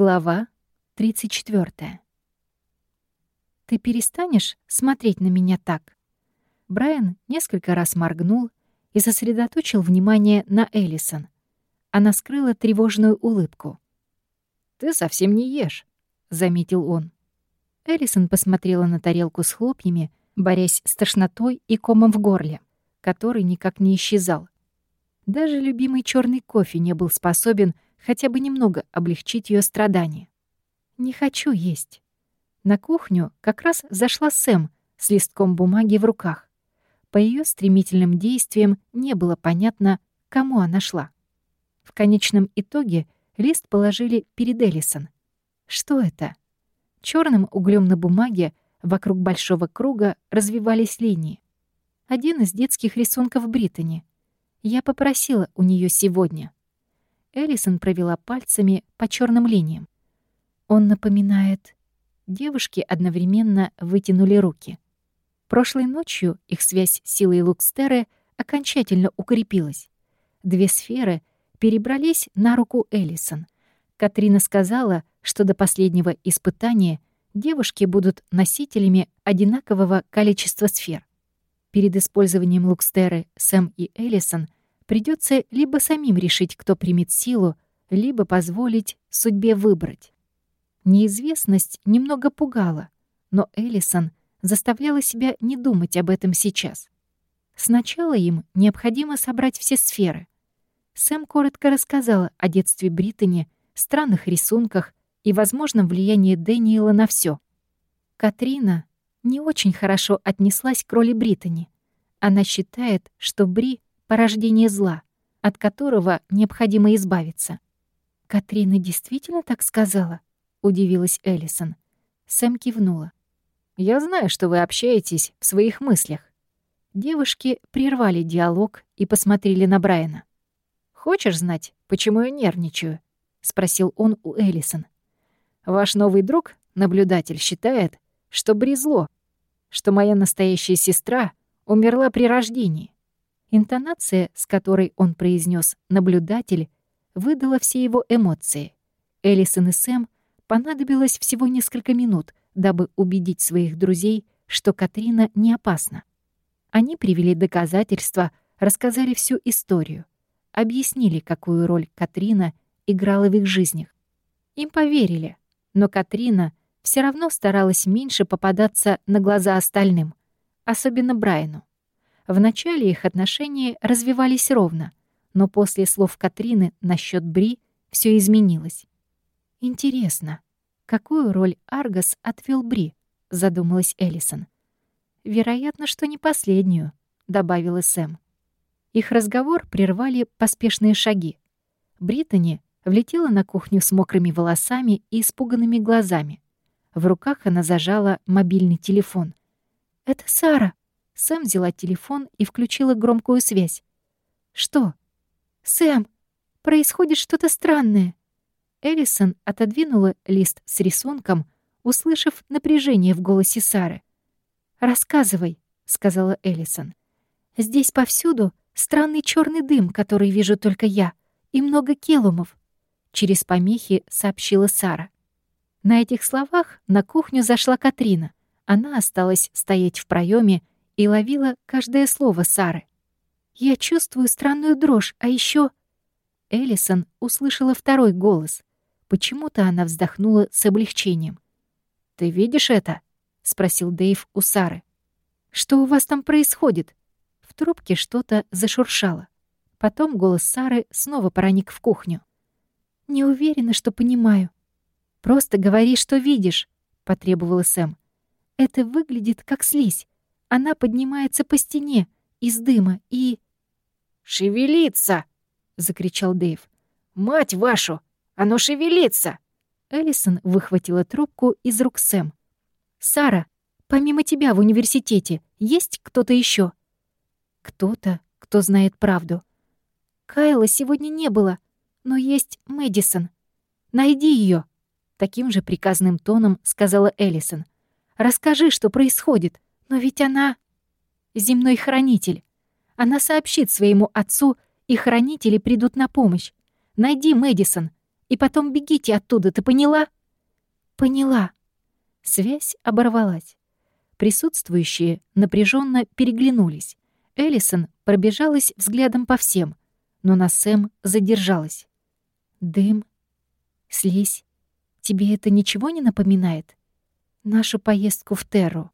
Глава 34. «Ты перестанешь смотреть на меня так?» Брайан несколько раз моргнул и сосредоточил внимание на Эллисон. Она скрыла тревожную улыбку. «Ты совсем не ешь», — заметил он. Эллисон посмотрела на тарелку с хлопьями, борясь с тошнотой и комом в горле, который никак не исчезал. Даже любимый черный кофе не был способен хотя бы немного облегчить ее страдания. «Не хочу есть». На кухню как раз зашла Сэм с листком бумаги в руках. По ее стремительным действиям не было понятно, кому она шла. В конечном итоге лист положили перед Эллисон. Что это? Черным углем на бумаге вокруг большого круга развивались линии. Один из детских рисунков Британи. Я попросила у нее сегодня. Эллисон провела пальцами по черным линиям. Он напоминает... Девушки одновременно вытянули руки. Прошлой ночью их связь с силой Лукстеры окончательно укрепилась. Две сферы перебрались на руку Эллисон. Катрина сказала, что до последнего испытания девушки будут носителями одинакового количества сфер. Перед использованием Лукстеры Сэм и Эллисон придется либо самим решить, кто примет силу, либо позволить судьбе выбрать. Неизвестность немного пугала, но Эллисон заставляла себя не думать об этом сейчас. Сначала им необходимо собрать все сферы. Сэм коротко рассказала о детстве Британи, странных рисунках и возможном влиянии Дэниела на все. Катрина не очень хорошо отнеслась к роли Британи. Она считает, что Бри — порождение зла, от которого необходимо избавиться. Катрина действительно так сказала? — удивилась Эллисон. Сэм кивнула. «Я знаю, что вы общаетесь в своих мыслях». Девушки прервали диалог и посмотрели на Брайана. «Хочешь знать, почему я нервничаю?» — спросил он у Эллисон. «Ваш новый друг, наблюдатель, считает, что брезло, что моя настоящая сестра умерла при рождении». Интонация, с которой он произнес «наблюдатель», выдала все его эмоции. Эллисон и Сэм Понадобилось всего несколько минут, дабы убедить своих друзей, что Катрина не опасна. Они привели доказательства, рассказали всю историю, объяснили, какую роль Катрина играла в их жизнях. Им поверили, но Катрина все равно старалась меньше попадаться на глаза остальным, особенно Брайану. Вначале их отношения развивались ровно, но после слов Катрины насчет Бри все изменилось. Интересно, какую роль Аргос отвел Бри? задумалась Эллисон. Вероятно, что не последнюю, добавила Сэм. Их разговор прервали поспешные шаги. Британи влетела на кухню с мокрыми волосами и испуганными глазами. В руках она зажала мобильный телефон. «Это Сара!» Сэм взяла телефон и включила громкую связь. «Что?» «Сэм, происходит что-то странное. Эллисон отодвинула лист с рисунком, услышав напряжение в голосе Сары. «Рассказывай», — сказала Эллисон. «Здесь повсюду странный черный дым, который вижу только я, и много келумов», — через помехи сообщила Сара. На этих словах на кухню зашла Катрина. Она осталась стоять в проеме и ловила каждое слово Сары. «Я чувствую странную дрожь, а еще Эллисон услышала второй голос. Почему-то она вздохнула с облегчением. «Ты видишь это?» — спросил Дэйв у Сары. «Что у вас там происходит?» В трубке что-то зашуршало. Потом голос Сары снова проник в кухню. «Не уверена, что понимаю. Просто говори, что видишь», — потребовала Сэм. «Это выглядит как слизь. Она поднимается по стене из дыма и...» «Шевелится!» — закричал Дэйв. «Мать вашу! Оно шевелится!» Эллисон выхватила трубку из рук Сэм. «Сара, помимо тебя в университете есть кто-то еще? «Кто-то, кто знает правду». «Кайла сегодня не было, но есть Мэдисон. Найди ее. Таким же приказным тоном сказала Эллисон. «Расскажи, что происходит, но ведь она...» «Земной хранитель. Она сообщит своему отцу, и хранители придут на помощь. Найди Мэдисон, И потом бегите оттуда, ты поняла?» «Поняла». Связь оборвалась. Присутствующие напряженно переглянулись. Эллисон пробежалась взглядом по всем, но на Сэм задержалась. «Дым, слизь, тебе это ничего не напоминает?» «Нашу поездку в Терру».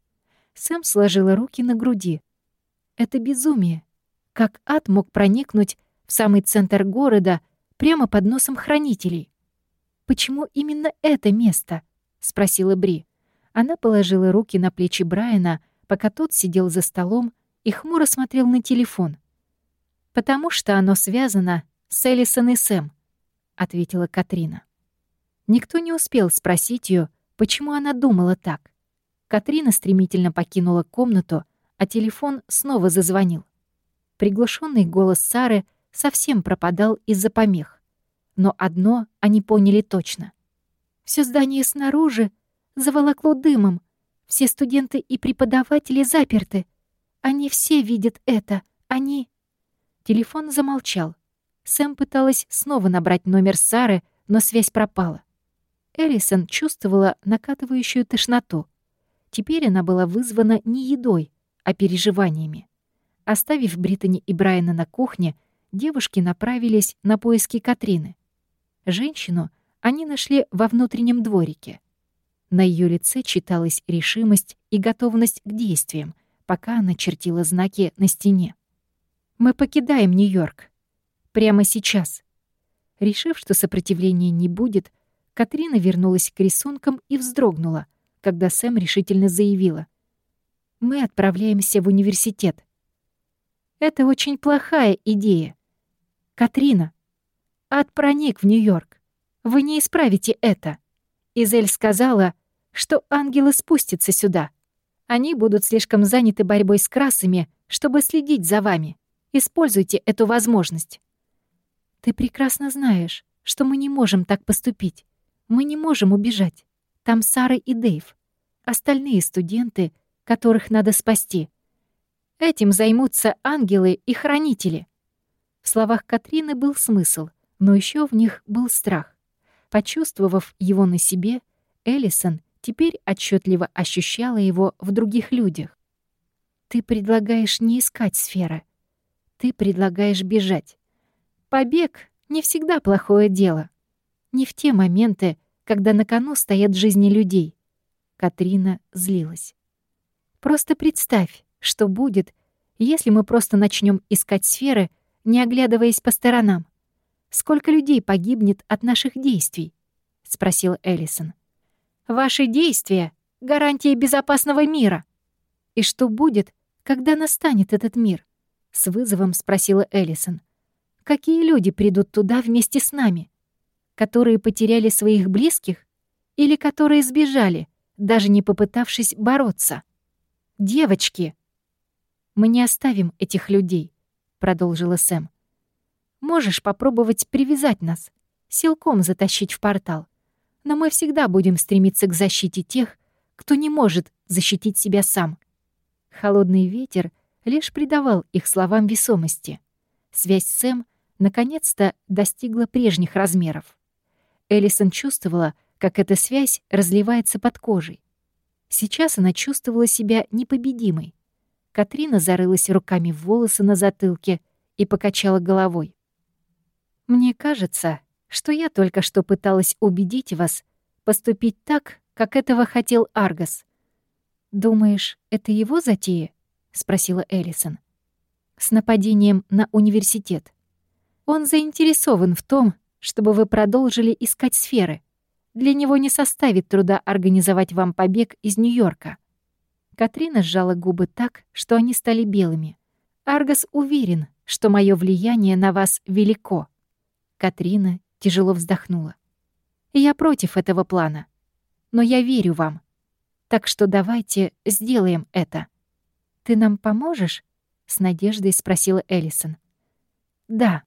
Сэм сложила руки на груди. «Это безумие. Как ад мог проникнуть в самый центр города прямо под носом хранителей?» «Почему именно это место?» — спросила Бри. Она положила руки на плечи Брайана, пока тот сидел за столом и хмуро смотрел на телефон. «Потому что оно связано с Элисон и Сэм», — ответила Катрина. Никто не успел спросить ее, почему она думала так. Катрина стремительно покинула комнату, а телефон снова зазвонил. Приглушенный голос Сары совсем пропадал из-за помех. Но одно они поняли точно. Все здание снаружи заволокло дымом. Все студенты и преподаватели заперты. Они все видят это. Они... Телефон замолчал. Сэм пыталась снова набрать номер Сары, но связь пропала. Эллисон чувствовала накатывающую тошноту. Теперь она была вызвана не едой, а переживаниями. Оставив Британи и Брайана на кухне, девушки направились на поиски Катрины. Женщину они нашли во внутреннем дворике. На ее лице читалась решимость и готовность к действиям, пока она чертила знаки на стене. «Мы покидаем Нью-Йорк. Прямо сейчас». Решив, что сопротивления не будет, Катрина вернулась к рисункам и вздрогнула, когда Сэм решительно заявила. «Мы отправляемся в университет». «Это очень плохая идея. Катрина, ад проник в Нью-Йорк. Вы не исправите это». Изель сказала, что ангелы спустятся сюда. Они будут слишком заняты борьбой с красами, чтобы следить за вами. Используйте эту возможность. Ты прекрасно знаешь, что мы не можем так поступить. Мы не можем убежать. Там Сара и Дэйв. Остальные студенты, которых надо спасти. Этим займутся ангелы и хранители. В словах Катрины был смысл, но еще в них был страх. Почувствовав его на себе, Эллисон теперь отчетливо ощущала его в других людях. «Ты предлагаешь не искать сферы. Ты предлагаешь бежать. Побег — не всегда плохое дело. Не в те моменты, когда на кону стоят жизни людей. Катрина злилась. Просто представь, что будет, если мы просто начнем искать сферы, не оглядываясь по сторонам. Сколько людей погибнет от наших действий? спросил Эллисон. Ваши действия — гарантия безопасного мира. И что будет, когда настанет этот мир? С вызовом спросила Эллисон. Какие люди придут туда вместе с нами? Которые потеряли своих близких или которые сбежали, даже не попытавшись бороться. «Девочки!» «Мы не оставим этих людей», — продолжила Сэм. «Можешь попробовать привязать нас, силком затащить в портал, но мы всегда будем стремиться к защите тех, кто не может защитить себя сам». Холодный ветер лишь придавал их словам весомости. Связь Сэм наконец-то достигла прежних размеров. Элисон чувствовала, как эта связь разливается под кожей. Сейчас она чувствовала себя непобедимой. Катрина зарылась руками в волосы на затылке и покачала головой. «Мне кажется, что я только что пыталась убедить вас поступить так, как этого хотел Аргас. Думаешь, это его затея?» — спросила Элисон. «С нападением на университет. Он заинтересован в том, чтобы вы продолжили искать сферы. Для него не составит труда организовать вам побег из Нью-Йорка». Катрина сжала губы так, что они стали белыми. «Аргас уверен, что мое влияние на вас велико». Катрина тяжело вздохнула. «Я против этого плана, но я верю вам. Так что давайте сделаем это». «Ты нам поможешь?» — с надеждой спросила Эллисон. «Да»,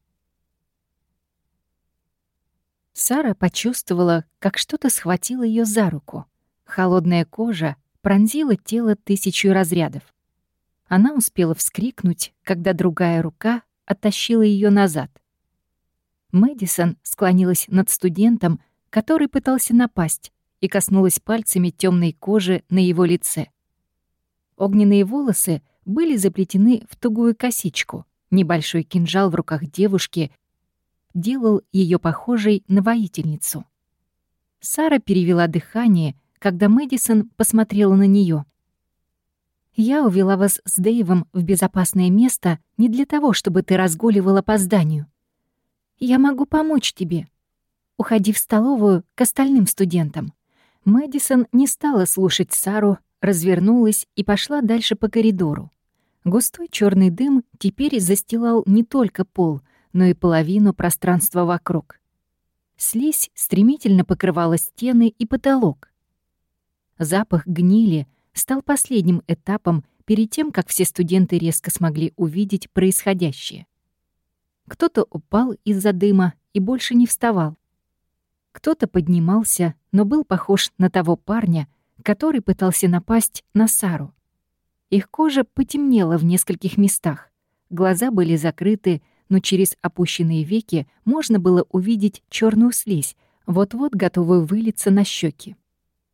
Сара почувствовала, как что-то схватило ее за руку. Холодная кожа пронзила тело тысячу разрядов. Она успела вскрикнуть, когда другая рука оттащила ее назад. Мэдисон склонилась над студентом, который пытался напасть, и коснулась пальцами темной кожи на его лице. Огненные волосы были заплетены в тугую косичку. Небольшой кинжал в руках девушки делал ее похожей на воительницу. Сара перевела дыхание, когда Мэдисон посмотрела на нее. «Я увела вас с Дэйвом в безопасное место не для того, чтобы ты разгуливала по зданию. Я могу помочь тебе. Уходи в столовую к остальным студентам». Мэдисон не стала слушать Сару, развернулась и пошла дальше по коридору. Густой черный дым теперь застилал не только пол, но и половину пространства вокруг. Слизь стремительно покрывала стены и потолок. Запах гнили стал последним этапом перед тем, как все студенты резко смогли увидеть происходящее. Кто-то упал из-за дыма и больше не вставал. Кто-то поднимался, но был похож на того парня, который пытался напасть на Сару. Их кожа потемнела в нескольких местах. Глаза были закрыты, но через опущенные веки можно было увидеть черную слизь, вот-вот готовую вылиться на щеки.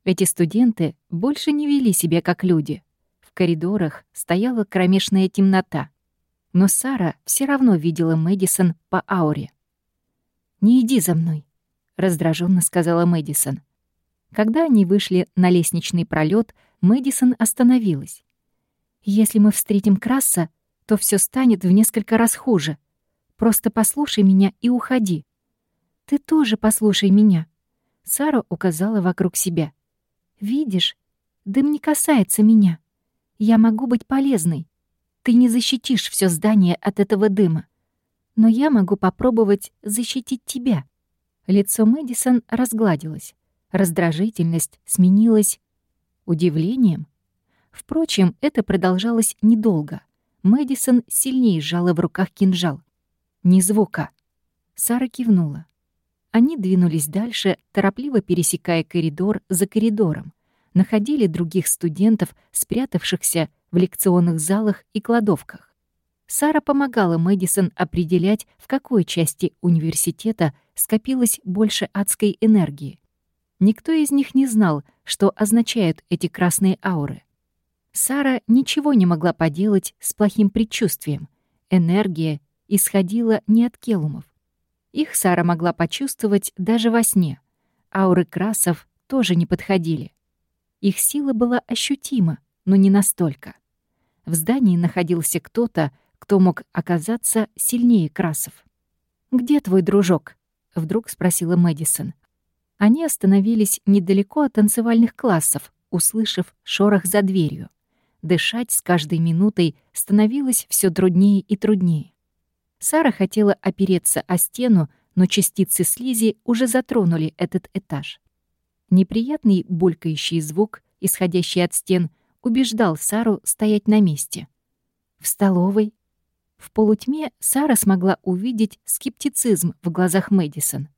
Эти студенты больше не вели себя как люди. В коридорах стояла кромешная темнота. Но Сара все равно видела Мэдисон по ауре. «Не иди за мной», — раздраженно сказала Мэдисон. Когда они вышли на лестничный пролет, Мэдисон остановилась. «Если мы встретим Краса, то все станет в несколько раз хуже. Просто послушай меня и уходи». «Ты тоже послушай меня», — Сара указала вокруг себя. «Видишь, дым не касается меня. Я могу быть полезной. Ты не защитишь все здание от этого дыма. Но я могу попробовать защитить тебя». Лицо Мэдисон разгладилось. Раздражительность сменилась удивлением. Впрочем, это продолжалось недолго. Мэдисон сильнее сжала в руках кинжал. Ни звука. Сара кивнула. Они двинулись дальше, торопливо пересекая коридор за коридором. Находили других студентов, спрятавшихся в лекционных залах и кладовках. Сара помогала Мэдисон определять, в какой части университета скопилось больше адской энергии. Никто из них не знал, что означают эти красные ауры. Сара ничего не могла поделать с плохим предчувствием. Энергия исходила не от келумов. Их Сара могла почувствовать даже во сне. Ауры красов тоже не подходили. Их сила была ощутима, но не настолько. В здании находился кто-то, кто мог оказаться сильнее красов. «Где твой дружок?» — вдруг спросила Мэдисон. Они остановились недалеко от танцевальных классов, услышав шорох за дверью. Дышать с каждой минутой становилось все труднее и труднее. Сара хотела опереться о стену, но частицы слизи уже затронули этот этаж. Неприятный булькающий звук, исходящий от стен, убеждал Сару стоять на месте. В столовой. В полутьме Сара смогла увидеть скептицизм в глазах Мэдисон.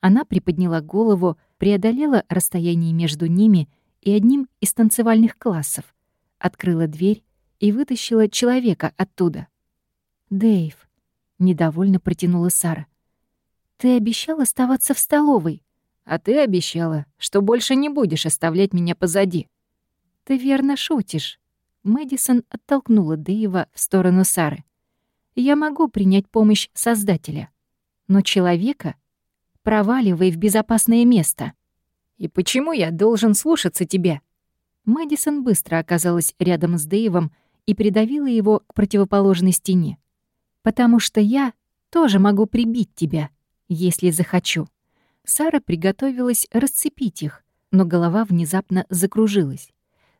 Она приподняла голову, преодолела расстояние между ними и одним из танцевальных классов, открыла дверь и вытащила человека оттуда. «Дэйв», — недовольно протянула Сара, — «ты обещал оставаться в столовой». «А ты обещала, что больше не будешь оставлять меня позади». «Ты верно шутишь». Мэдисон оттолкнула Дэйва в сторону Сары. «Я могу принять помощь Создателя, но человека — Проваливай в безопасное место. И почему я должен слушаться тебя? Мэдисон быстро оказалась рядом с Дэйвом и придавила его к противоположной стене. «Потому что я тоже могу прибить тебя, если захочу». Сара приготовилась расцепить их, но голова внезапно закружилась.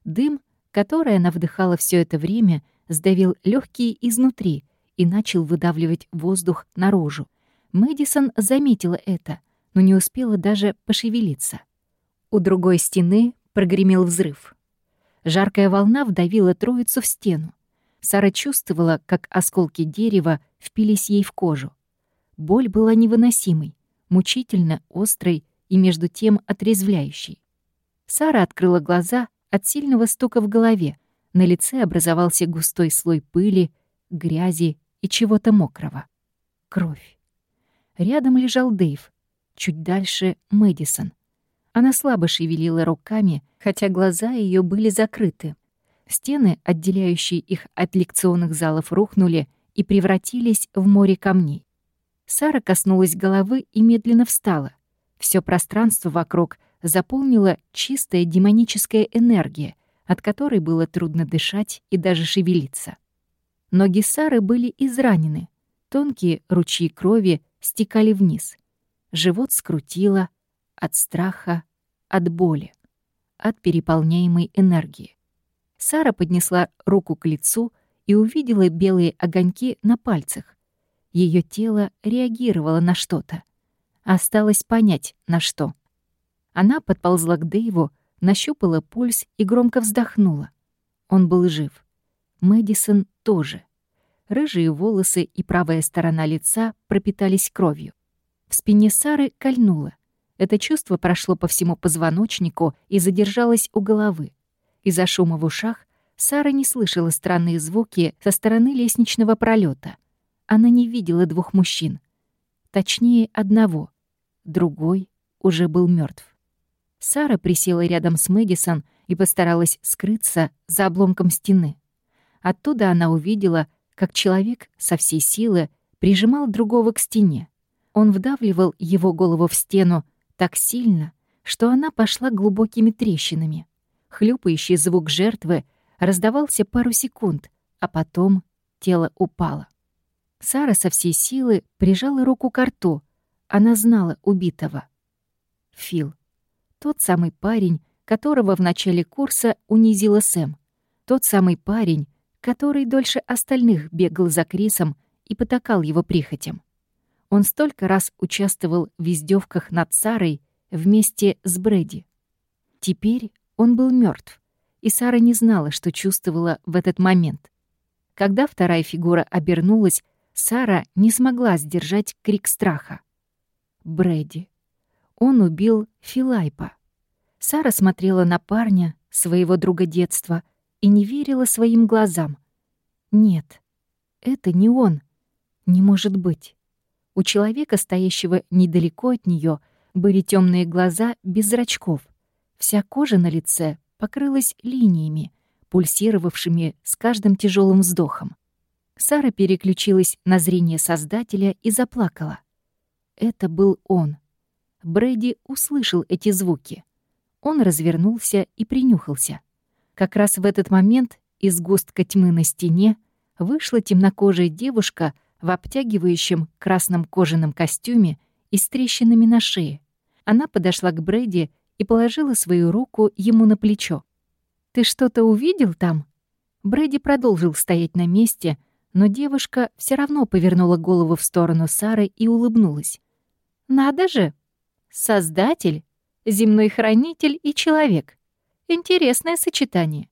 Дым, который она вдыхала все это время, сдавил легкие изнутри и начал выдавливать воздух наружу. Мэдисон заметила это, но не успела даже пошевелиться. У другой стены прогремел взрыв. Жаркая волна вдавила троицу в стену. Сара чувствовала, как осколки дерева впились ей в кожу. Боль была невыносимой, мучительно острой и между тем отрезвляющей. Сара открыла глаза от сильного стука в голове. На лице образовался густой слой пыли, грязи и чего-то мокрого. Кровь. Рядом лежал Дэйв, чуть дальше — Мэдисон. Она слабо шевелила руками, хотя глаза ее были закрыты. Стены, отделяющие их от лекционных залов, рухнули и превратились в море камней. Сара коснулась головы и медленно встала. Все пространство вокруг заполнила чистая демоническая энергия, от которой было трудно дышать и даже шевелиться. Ноги Сары были изранены, тонкие ручьи крови стекали вниз. Живот скрутило от страха, от боли, от переполняемой энергии. Сара поднесла руку к лицу и увидела белые огоньки на пальцах. Ее тело реагировало на что-то. Осталось понять, на что. Она подползла к Дэйву, нащупала пульс и громко вздохнула. Он был жив. Мэдисон тоже. Рыжие волосы и правая сторона лица пропитались кровью. В спине Сары кольнуло. Это чувство прошло по всему позвоночнику и задержалось у головы. Из-за шума в ушах Сара не слышала странные звуки со стороны лестничного пролета. Она не видела двух мужчин. Точнее, одного. Другой уже был мертв. Сара присела рядом с Мэдисон и постаралась скрыться за обломком стены. Оттуда она увидела, как человек со всей силы прижимал другого к стене. Он вдавливал его голову в стену так сильно, что она пошла глубокими трещинами. Хлюпающий звук жертвы раздавался пару секунд, а потом тело упало. Сара со всей силы прижала руку к рту. Она знала убитого. Фил. Тот самый парень, которого в начале курса унизила Сэм. Тот самый парень, который дольше остальных бегал за Крисом и потакал его прихотям. Он столько раз участвовал в издевках над Сарой вместе с Брэди. Теперь он был мертв, и Сара не знала, что чувствовала в этот момент. Когда вторая фигура обернулась, Сара не смогла сдержать крик страха. Брэди. Он убил Филайпа. Сара смотрела на парня, своего друга детства, и не верила своим глазам. Нет, это не он. Не может быть. У человека, стоящего недалеко от нее, были темные глаза без зрачков. Вся кожа на лице покрылась линиями, пульсировавшими с каждым тяжелым вздохом. Сара переключилась на зрение Создателя и заплакала. Это был он. Брэди услышал эти звуки. Он развернулся и принюхался. Как раз в этот момент из густка тьмы на стене вышла темнокожая девушка — в обтягивающем красном кожаном костюме и с трещинами на шее. Она подошла к Брэди и положила свою руку ему на плечо. «Ты что-то увидел там?» Брэди продолжил стоять на месте, но девушка все равно повернула голову в сторону Сары и улыбнулась. «Надо же! Создатель, земной хранитель и человек. Интересное сочетание».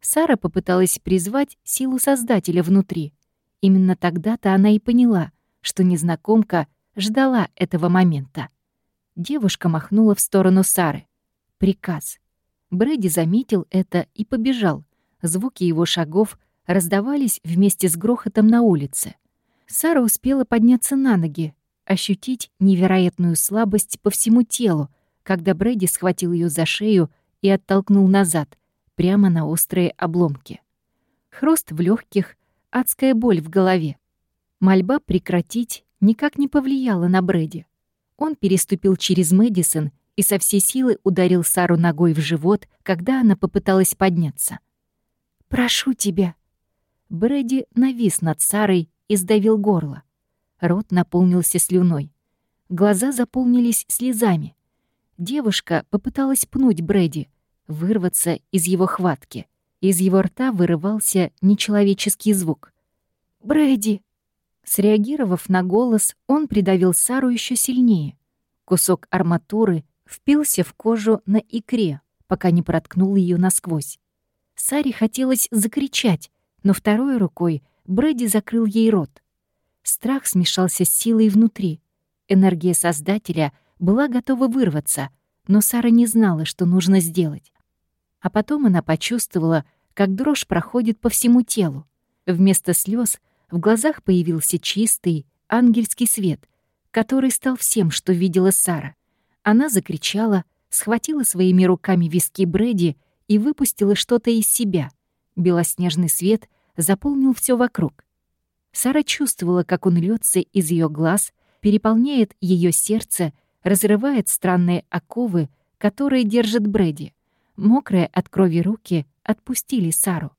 Сара попыталась призвать силу Создателя внутри, Именно тогда-то она и поняла, что незнакомка ждала этого момента. Девушка махнула в сторону Сары. Приказ. Брэди заметил это и побежал. Звуки его шагов раздавались вместе с грохотом на улице. Сара успела подняться на ноги, ощутить невероятную слабость по всему телу, когда Брэди схватил ее за шею и оттолкнул назад, прямо на острые обломки. Хруст в легких, адская боль в голове. Мольба прекратить никак не повлияла на Брэди. Он переступил через Мэдисон и со всей силы ударил Сару ногой в живот, когда она попыталась подняться. «Прошу тебя». Брэди навис над Сарой и сдавил горло. Рот наполнился слюной. Глаза заполнились слезами. Девушка попыталась пнуть Брэди, вырваться из его хватки — из его рта вырывался нечеловеческий звук. «Брэди!» Среагировав на голос, он придавил Сару еще сильнее. Кусок арматуры впился в кожу на икре, пока не проткнул ее насквозь. Саре хотелось закричать, но второй рукой Брэди закрыл ей рот. Страх смешался с силой внутри. Энергия Создателя была готова вырваться, но Сара не знала, что нужно сделать. А потом она почувствовала, как дрожь проходит по всему телу. Вместо слез в глазах появился чистый, ангельский свет, который стал всем, что видела Сара. Она закричала, схватила своими руками виски Брэди и выпустила что-то из себя. Белоснежный свет заполнил все вокруг. Сара чувствовала, как он льется из ее глаз, переполняет ее сердце, разрывает странные оковы, которые держат Брэди. Мокрые от крови руки отпустили Сару.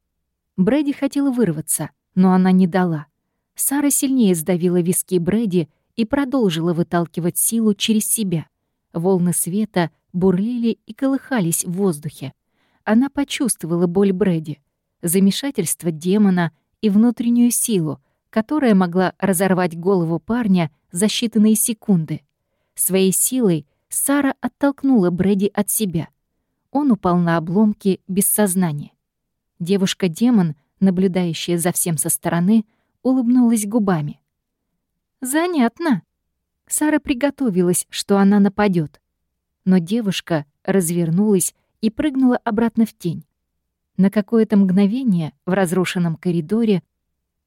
Брэди хотела вырваться, но она не дала. Сара сильнее сдавила виски Брэди и продолжила выталкивать силу через себя. Волны света бурлили и колыхались в воздухе. Она почувствовала боль Брэди, замешательство демона и внутреннюю силу, которая могла разорвать голову парня за считанные секунды. Своей силой Сара оттолкнула Брэди от себя. Он упал на обломки без сознания. Девушка-демон, наблюдающая за всем со стороны, улыбнулась губами. «Занятно». Сара приготовилась, что она нападет, Но девушка развернулась и прыгнула обратно в тень. На какое-то мгновение в разрушенном коридоре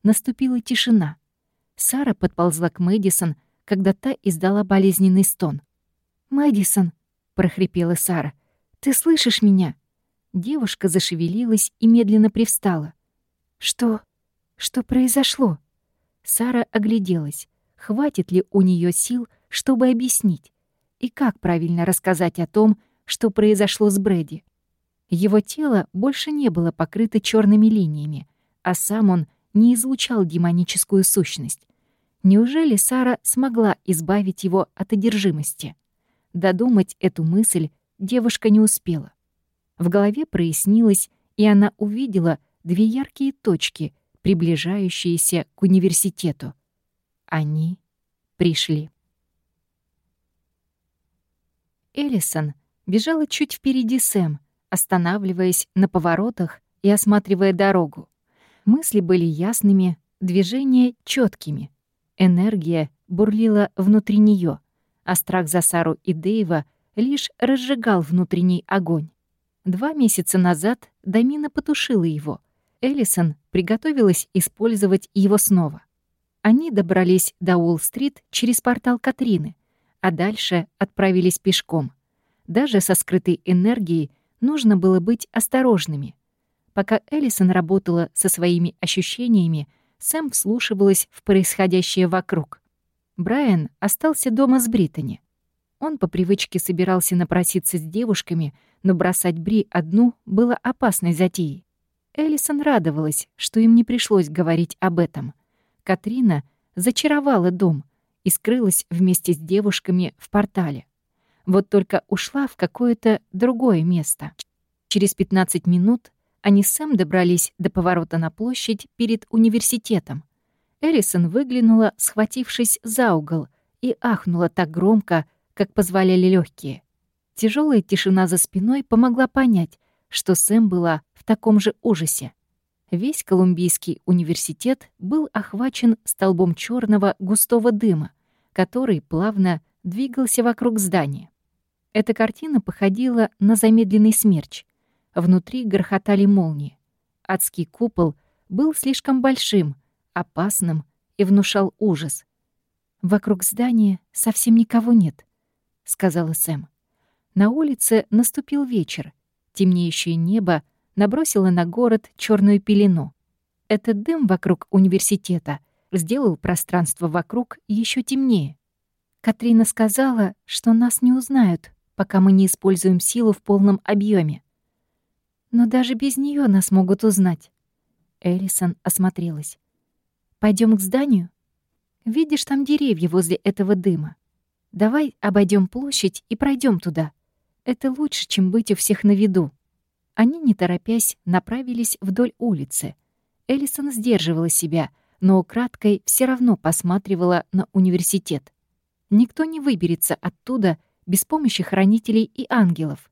наступила тишина. Сара подползла к Мэдисон, когда та издала болезненный стон. «Мэдисон», — прохрипела Сара, — «ты слышишь меня?» Девушка зашевелилась и медленно привстала. «Что? Что произошло?» Сара огляделась. Хватит ли у нее сил, чтобы объяснить? И как правильно рассказать о том, что произошло с Брэди? Его тело больше не было покрыто черными линиями, а сам он не излучал демоническую сущность. Неужели Сара смогла избавить его от одержимости? Додумать эту мысль девушка не успела. В голове прояснилось, и она увидела две яркие точки, приближающиеся к университету. Они пришли. Эллисон бежала чуть впереди Сэм, останавливаясь на поворотах и осматривая дорогу. Мысли были ясными, движения четкими. Энергия бурлила внутри нее, а страх за Сару и Дэйва лишь разжигал внутренний огонь. Два месяца назад Дамина потушила его. Эллисон приготовилась использовать его снова. Они добрались до Уолл-стрит через портал Катрины, а дальше отправились пешком. Даже со скрытой энергией нужно было быть осторожными. Пока Эллисон работала со своими ощущениями, Сэм вслушивалась в происходящее вокруг. Брайан остался дома с Британи. Он по привычке собирался напроситься с девушками, но бросать Бри одну было опасной затеей. Эллисон радовалась, что им не пришлось говорить об этом. Катрина зачаровала дом и скрылась вместе с девушками в портале. Вот только ушла в какое-то другое место. Через 15 минут они с Сэм добрались до поворота на площадь перед университетом. Эллисон выглянула, схватившись за угол, и ахнула так громко, как позволяли легкие. Тяжелая тишина за спиной помогла понять, что Сэм была в таком же ужасе. Весь Колумбийский университет был охвачен столбом черного густого дыма, который плавно двигался вокруг здания. Эта картина походила на замедленный смерч. Внутри грохотали молнии. Адский купол был слишком большим, опасным и внушал ужас. «Вокруг здания совсем никого нет», — сказала Сэм. На улице наступил вечер. Темнеющее небо набросило на город черную пелену. Этот дым вокруг университета сделал пространство вокруг еще темнее. Катрина сказала, что нас не узнают, пока мы не используем силу в полном объеме. Но даже без нее нас могут узнать. Эллисон осмотрелась. Пойдем к зданию? Видишь там деревья возле этого дыма? Давай обойдем площадь и пройдем туда. Это лучше, чем быть у всех на виду». Они, не торопясь, направились вдоль улицы. Эллисон сдерживала себя, но украдкой все равно посматривала на университет. Никто не выберется оттуда без помощи хранителей и ангелов.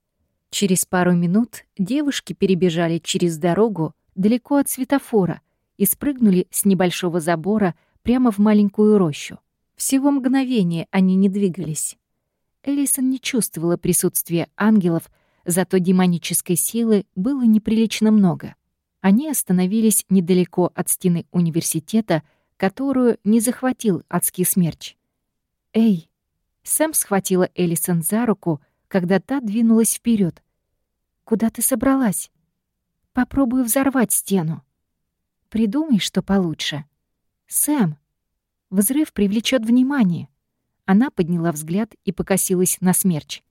Через пару минут девушки перебежали через дорогу далеко от светофора и спрыгнули с небольшого забора прямо в маленькую рощу. Всего мгновение они не двигались. Элисон не чувствовала присутствия ангелов, зато демонической силы было неприлично много. Они остановились недалеко от стены университета, которую не захватил адский смерч. «Эй!» Сэм схватила Элисон за руку, когда та двинулась вперед. «Куда ты собралась?» «Попробую взорвать стену». «Придумай, что получше». «Сэм!» Взрыв привлечет внимание. Она подняла взгляд и покосилась на смерч.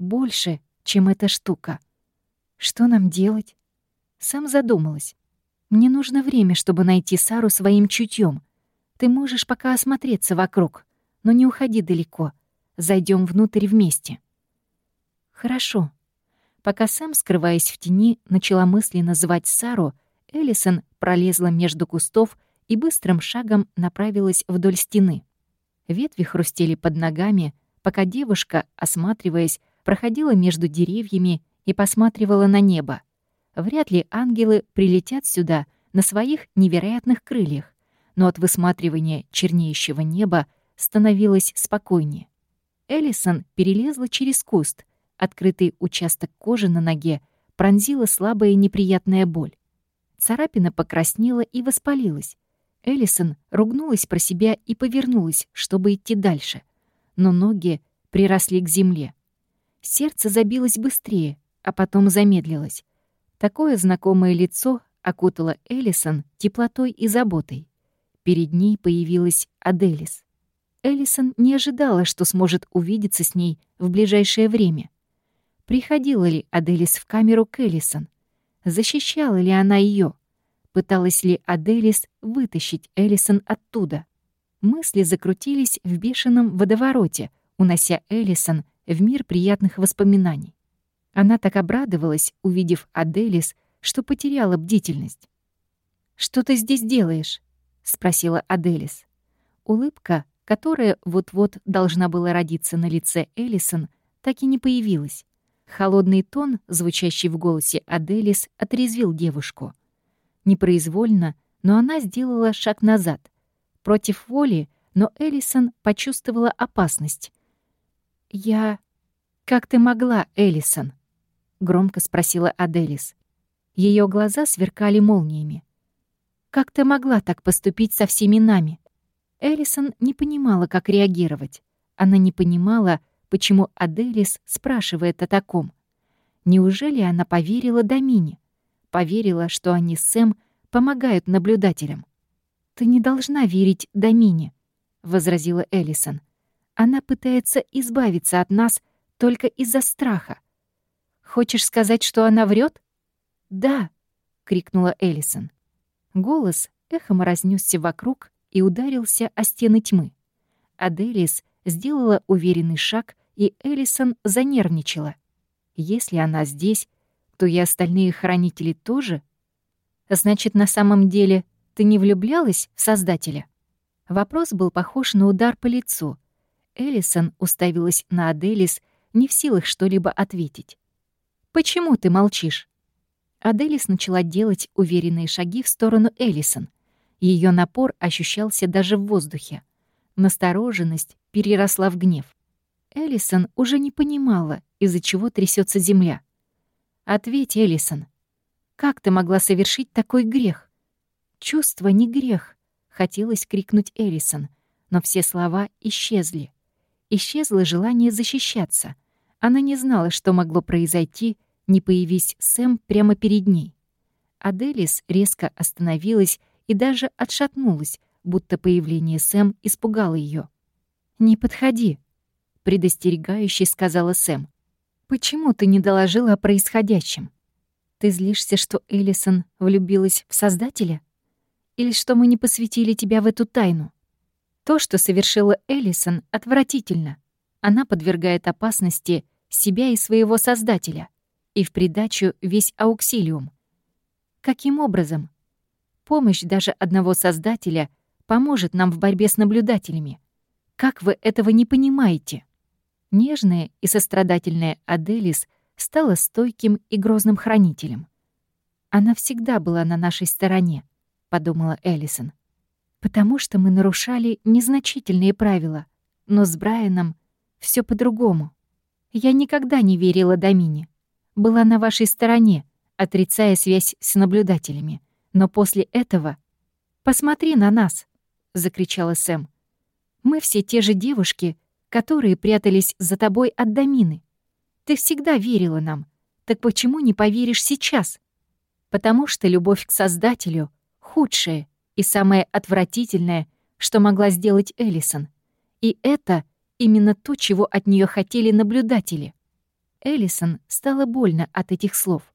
«Больше, чем эта штука. Что нам делать?» Сэм задумалась. «Мне нужно время, чтобы найти Сару своим чутьем. Ты можешь пока осмотреться вокруг, но не уходи далеко. Зайдем внутрь вместе». «Хорошо». Пока Сэм, скрываясь в тени, начала мысленно звать Сару, Эллисон пролезла между кустов и быстрым шагом направилась вдоль стены. Ветви хрустели под ногами, пока девушка, осматриваясь, проходила между деревьями и посматривала на небо. Вряд ли ангелы прилетят сюда на своих невероятных крыльях, но от высматривания чернеющего неба становилось спокойнее. Эллисон перелезла через куст. Открытый участок кожи на ноге пронзила слабая неприятная боль. Царапина покраснела и воспалилась. Эллисон ругнулась про себя и повернулась, чтобы идти дальше. Но ноги приросли к земле. Сердце забилось быстрее, а потом замедлилось. Такое знакомое лицо окутало Эллисон теплотой и заботой. Перед ней появилась Аделис. Эллисон не ожидала, что сможет увидеться с ней в ближайшее время. Приходила ли Аделис в камеру к Эллисон? Защищала ли она ее? Пыталась ли Аделис вытащить Эллисон оттуда? Мысли закрутились в бешеном водовороте, унося Эллисон в мир приятных воспоминаний. Она так обрадовалась, увидев Аделис, что потеряла бдительность. «Что ты здесь делаешь?» — спросила Аделис. Улыбка, которая вот-вот должна была родиться на лице Эллисон, так и не появилась. Холодный тон, звучащий в голосе Аделис, отрезвил девушку. Непроизвольно, но она сделала шаг назад. Против воли, но Эллисон почувствовала опасность. «Я... Как ты могла, Эллисон?» — громко спросила Аделис. Ее глаза сверкали молниями. «Как ты могла так поступить со всеми нами?» Эллисон не понимала, как реагировать. Она не понимала, почему Аделис спрашивает о таком. Неужели она поверила Домине? Поверила, что они с Сэм помогают наблюдателям. «Ты не должна верить Домине», — возразила Эллисон. «Она пытается избавиться от нас только из-за страха. Хочешь сказать, что она врет? Да, крикнула Эллисон. Голос эхом разнесся вокруг и ударился о стены тьмы. Аделис сделала уверенный шаг, и Эллисон занервничала. Если она здесь, то и остальные хранители тоже. Значит, на самом деле ты не влюблялась в Создателя? Вопрос был похож на удар по лицу. Эллисон уставилась на Аделис, не в силах что-либо ответить. Почему ты молчишь?» Аделис начала делать уверенные шаги в сторону Эллисон. Ее напор ощущался даже в воздухе. Настороженность переросла в гнев. Эллисон уже не понимала, из-за чего трясется земля. «Ответь, Эллисон, как ты могла совершить такой грех?» «Чувство не грех», — хотелось крикнуть Эллисон, но все слова исчезли. Исчезло желание защищаться. Она не знала, что могло произойти, не появись Сэм прямо перед ней. Аделис резко остановилась и даже отшатнулась, будто появление Сэм испугало ее. «Не подходи», — предостерегающе сказала Сэм. «Почему ты не доложила о происходящем? Ты злишься, что Эллисон влюбилась в Создателя? Или что мы не посвятили тебя в эту тайну? То, что совершила Эллисон, отвратительно. Она подвергает опасности себя и своего Создателя и в придачу весь ауксилиум. Каким образом? Помощь даже одного Создателя поможет нам в борьбе с наблюдателями. Как вы этого не понимаете? Нежная и сострадательная Аделис стала стойким и грозным хранителем. «Она всегда была на нашей стороне», — подумала Эллисон. «Потому что мы нарушали незначительные правила, но с Брайаном все по-другому. Я никогда не верила Домине была на вашей стороне, отрицая связь с наблюдателями. Но после этого... «Посмотри на нас!» — закричала Сэм. Мы все те же девушки, которые прятались за тобой от Домины. Ты всегда верила нам. Так почему не поверишь сейчас? Потому что любовь к Создателю — худшее и самое отвратительное, что могла сделать Эллисон. И это именно то, чего от нее хотели наблюдатели. Эллисон стало больно от этих слов.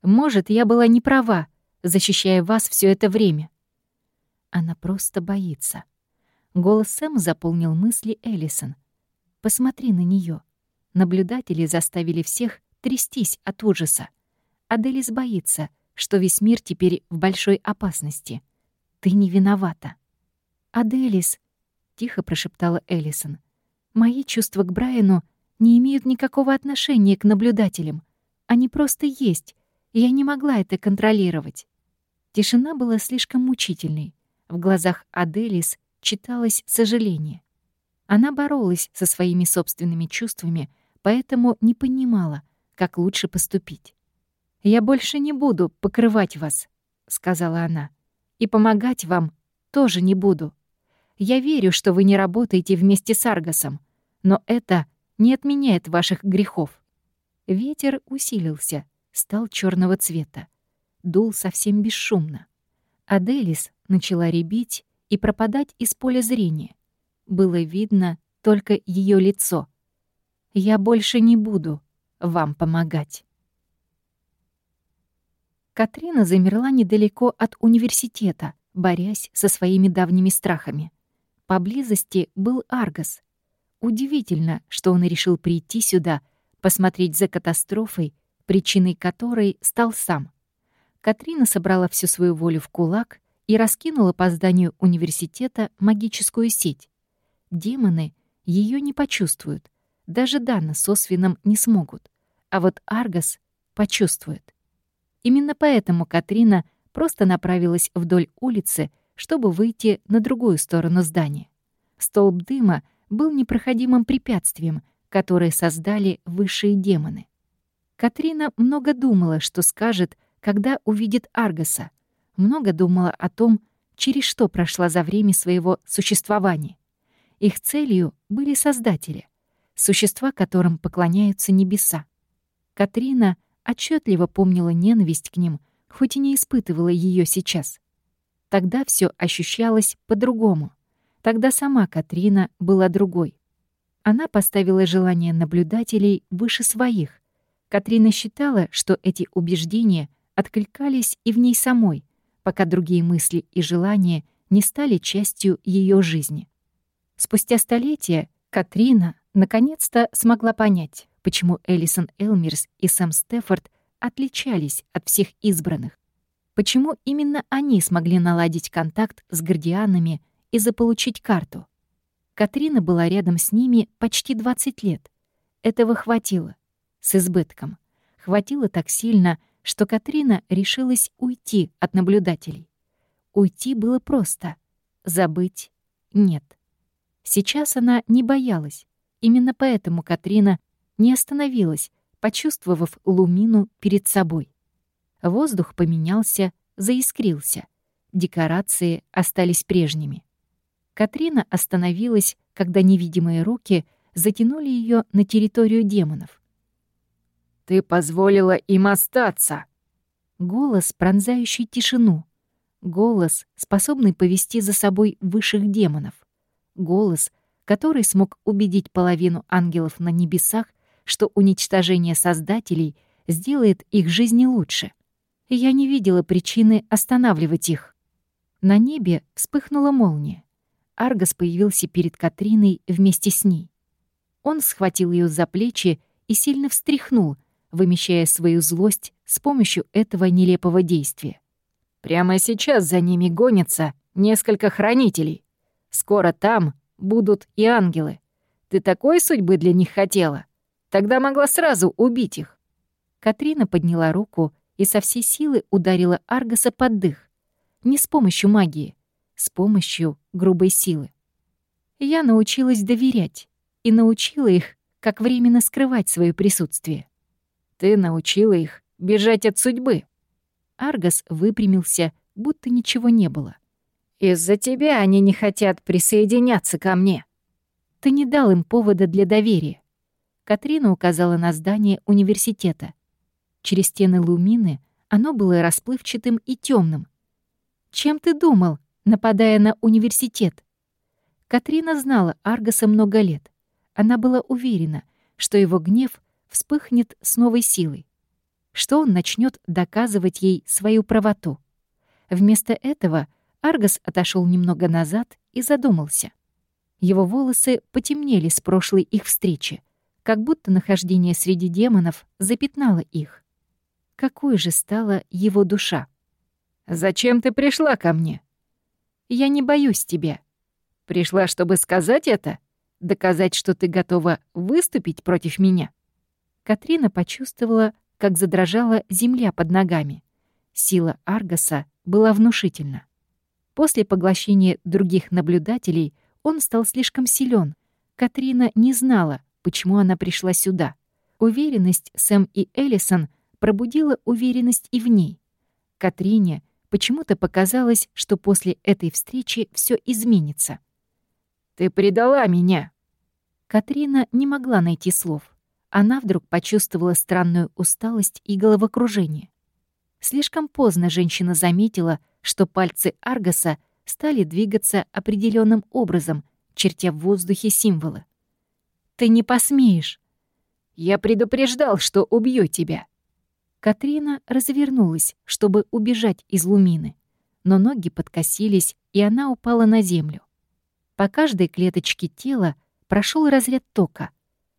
Может, я была не права, защищая вас все это время. Она просто боится. Голос Сэм заполнил мысли Эллисон. Посмотри на нее. Наблюдатели заставили всех трястись от ужаса. Аделис боится, что весь мир теперь в большой опасности. Ты не виновата. «Аделис», — тихо прошептала Эллисон, — «мои чувства к Брайану не имеют никакого отношения к наблюдателям. Они просто есть, и я не могла это контролировать». Тишина была слишком мучительной. В глазах Аделис читалось сожаление. Она боролась со своими собственными чувствами, поэтому не понимала, как лучше поступить. «Я больше не буду покрывать вас», — сказала она. «И помогать вам тоже не буду. Я верю, что вы не работаете вместе с Аргосом, но это не отменяет ваших грехов». Ветер усилился, стал черного цвета. Дул совсем бесшумно. Аделис начала ребить и пропадать из поля зрения. Было видно только ее лицо. «Я больше не буду вам помогать». Катрина замерла недалеко от университета, борясь со своими давними страхами. Поблизости был Аргос. Удивительно, что он решил прийти сюда, посмотреть за катастрофой, причиной которой стал сам. Катрина собрала всю свою волю в кулак и раскинула по зданию университета магическую сеть. Демоны ее не почувствуют. Даже Дана с Освином не смогут. А вот Аргос почувствует. Именно поэтому Катрина просто направилась вдоль улицы, чтобы выйти на другую сторону здания. Столб дыма был непроходимым препятствием, которое создали высшие демоны. Катрина много думала, что скажет, когда увидит Аргоса. Много думала о том, через что прошла за время своего существования. Их целью были создатели, существа, которым поклоняются небеса. Катрина отчетливо помнила ненависть к ним, хоть и не испытывала ее сейчас. Тогда все ощущалось по-другому. Тогда сама Катрина была другой. Она поставила желание наблюдателей выше своих. Катрина считала, что эти убеждения откликались и в ней самой, пока другие мысли и желания не стали частью ее жизни. Спустя столетия Катрина наконец-то смогла понять, почему Элисон Элмерс и Сэм Стефорд отличались от всех избранных. Почему именно они смогли наладить контакт с гардианами и заполучить карту. Катрина была рядом с ними почти 20 лет. Этого хватило. С избытком. Хватило так сильно, что Катрина решилась уйти от наблюдателей. Уйти было просто. Забыть — нет. Сейчас она не боялась. Именно поэтому Катрина не остановилась, почувствовав лумину перед собой. Воздух поменялся, заискрился. Декорации остались прежними. Катрина остановилась, когда невидимые руки затянули ее на территорию демонов. «Ты позволила им остаться!» Голос, пронзающий тишину. Голос, способный повести за собой высших демонов голос, который смог убедить половину ангелов на небесах, что уничтожение создателей сделает их жизни лучше. Я не видела причины останавливать их. На небе вспыхнула молния. Аргос появился перед Катриной вместе с ней. Он схватил ее за плечи и сильно встряхнул, вымещая свою злость с помощью этого нелепого действия. «Прямо сейчас за ними гонятся несколько хранителей. Скоро там будут и ангелы. Ты такой судьбы для них хотела? Тогда могла сразу убить их». Катрина подняла руку и со всей силы ударила Аргаса под дых. Не с помощью магии, с помощью грубой силы. Я научилась доверять и научила их, как временно скрывать свое присутствие. Ты научила их бежать от судьбы. Аргас выпрямился, будто ничего не было. Из-за тебя они не хотят присоединяться ко мне. Ты не дал им повода для доверия. Катрина указала на здание университета. Через стены лумины оно было расплывчатым и темным. Чем ты думал, нападая на университет? Катрина знала Аргаса много лет. Она была уверена, что его гнев вспыхнет с новой силой, что он начнет доказывать ей свою правоту. Вместо этого Аргас отошел немного назад и задумался. Его волосы потемнели с прошлой их встречи, как будто нахождение среди демонов запятнало их. Какой же стала его душа? «Зачем ты пришла ко мне?» «Я не боюсь тебя». «Пришла, чтобы сказать это? Доказать, что ты готова выступить против меня?» Катрина почувствовала, как задрожала земля под ногами. Сила Аргаса была внушительна. После поглощения других наблюдателей он стал слишком силен. Катрина не знала, почему она пришла сюда. Уверенность Сэм и Эллисон пробудила уверенность и в ней. Катрине почему-то показалось, что после этой встречи все изменится. «Ты предала меня!» Катрина не могла найти слов. Она вдруг почувствовала странную усталость и головокружение. Слишком поздно женщина заметила, что пальцы Аргаса стали двигаться определенным образом, чертя в воздухе символы. «Ты не посмеешь!» «Я предупреждал, что убью тебя!» Катрина развернулась, чтобы убежать из лумины, но ноги подкосились, и она упала на землю. По каждой клеточке тела прошел разряд тока.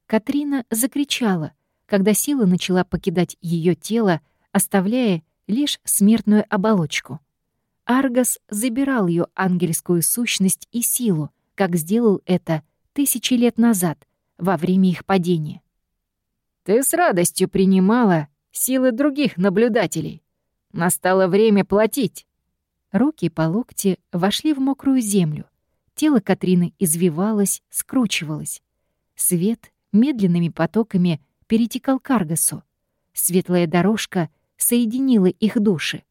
Катрина закричала, когда сила начала покидать ее тело, оставляя лишь смертную оболочку. Аргас забирал ее ангельскую сущность и силу, как сделал это тысячи лет назад, во время их падения. «Ты с радостью принимала силы других наблюдателей. Настало время платить». Руки по локти вошли в мокрую землю. Тело Катрины извивалось, скручивалось. Свет медленными потоками перетекал к Аргасу. Светлая дорожка соединила их души.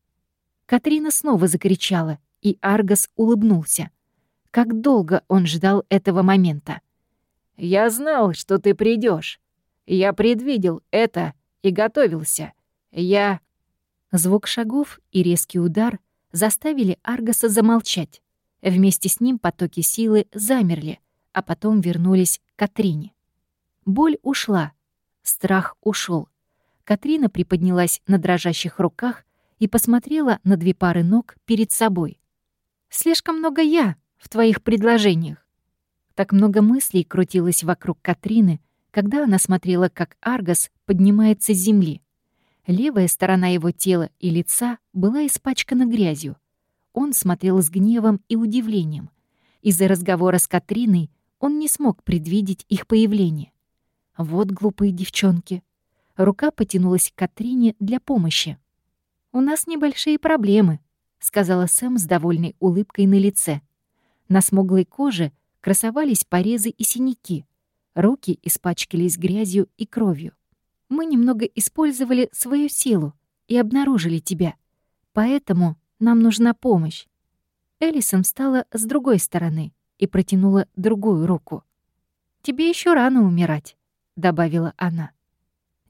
Катрина снова закричала, и Аргас улыбнулся. Как долго он ждал этого момента. «Я знал, что ты придешь. Я предвидел это и готовился. Я...» Звук шагов и резкий удар заставили Аргаса замолчать. Вместе с ним потоки силы замерли, а потом вернулись к Катрине. Боль ушла, страх ушел. Катрина приподнялась на дрожащих руках и посмотрела на две пары ног перед собой. «Слишком много «я» в твоих предложениях». Так много мыслей крутилось вокруг Катрины, когда она смотрела, как Аргас поднимается с земли. Левая сторона его тела и лица была испачкана грязью. Он смотрел с гневом и удивлением. Из-за разговора с Катриной он не смог предвидеть их появление. Вот глупые девчонки. Рука потянулась к Катрине для помощи. «У нас небольшие проблемы», — сказала Сэм с довольной улыбкой на лице. На смуглой коже красовались порезы и синяки. Руки испачкались грязью и кровью. «Мы немного использовали свою силу и обнаружили тебя. Поэтому нам нужна помощь». Элисон встала с другой стороны и протянула другую руку. «Тебе еще рано умирать», — добавила она.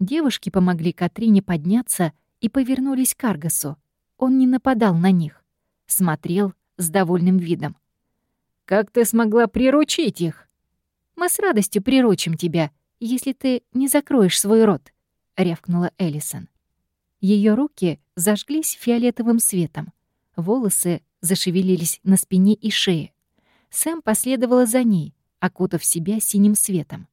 Девушки помогли Катрине подняться и повернулись к Аргасу. Он не нападал на них. Смотрел с довольным видом. «Как ты смогла приручить их?» «Мы с радостью приручим тебя, если ты не закроешь свой рот», — рявкнула Эллисон. Ее руки зажглись фиолетовым светом. Волосы зашевелились на спине и шее. Сэм последовала за ней, окутав себя синим светом.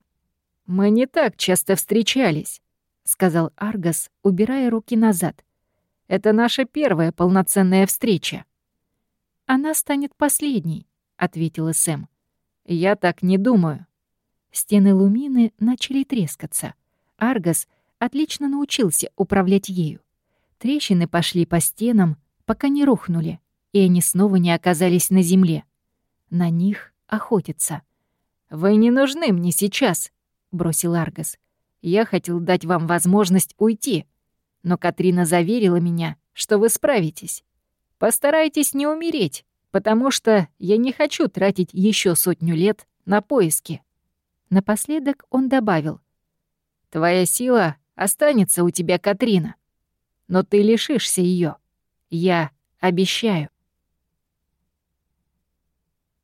«Мы не так часто встречались. — сказал Аргас, убирая руки назад. «Это наша первая полноценная встреча». «Она станет последней», — ответила Сэм. «Я так не думаю». Стены Лумины начали трескаться. Аргас отлично научился управлять ею. Трещины пошли по стенам, пока не рухнули, и они снова не оказались на земле. На них охотятся. «Вы не нужны мне сейчас», — бросил Аргас. Я хотел дать вам возможность уйти, но Катрина заверила меня, что вы справитесь. Постарайтесь не умереть, потому что я не хочу тратить еще сотню лет на поиски». Напоследок он добавил. «Твоя сила останется у тебя, Катрина, но ты лишишься ее. Я обещаю».